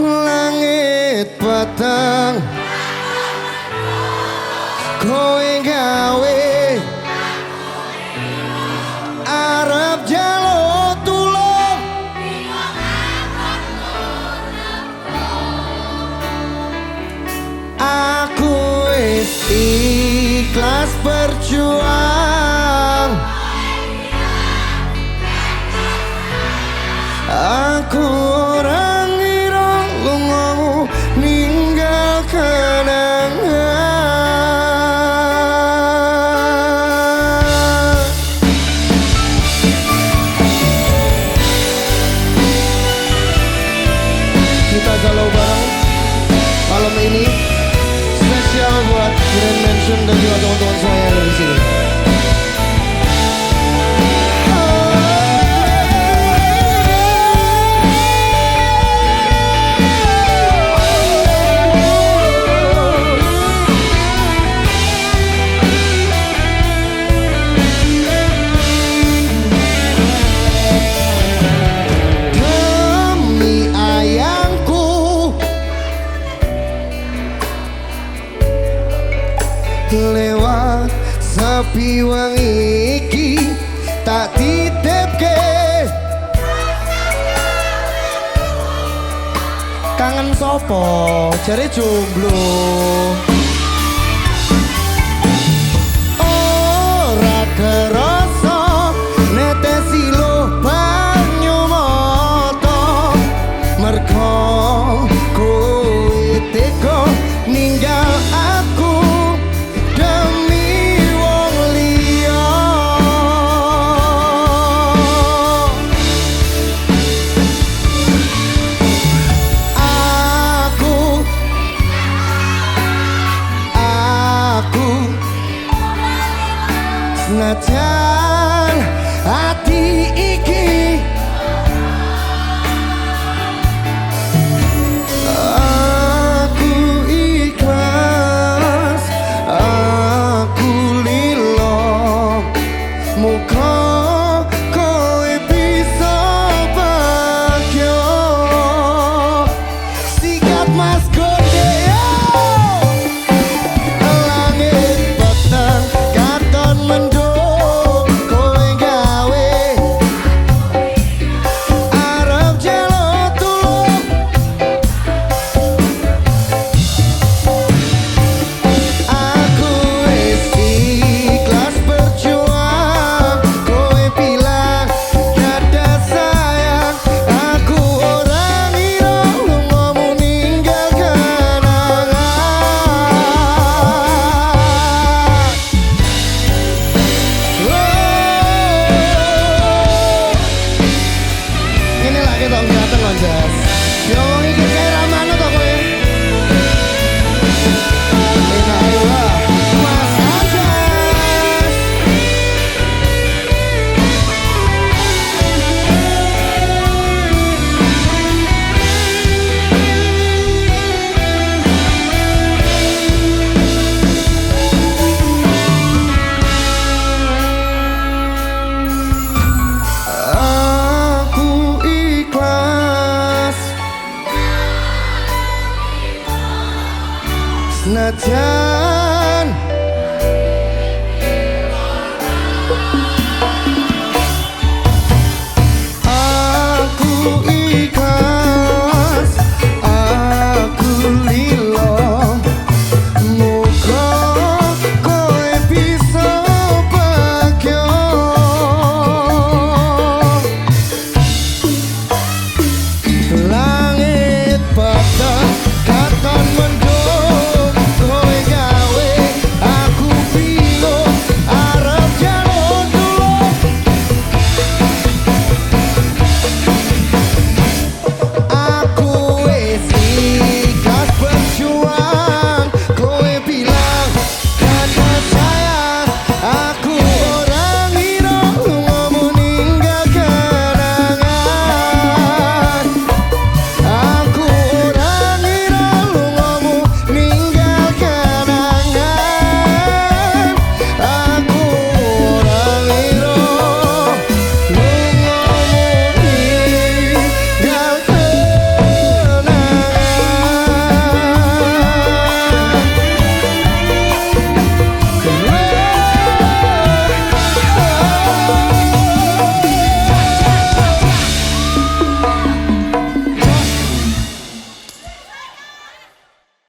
Langit patang Kowe gawe. Arab jalo tulung. Aku ikhlas berjuang. Aku lewat sepi wangi iki tak titipke. Kangen sopo jare jomblo. Ora oh, kerok Natal ati iki Not yet.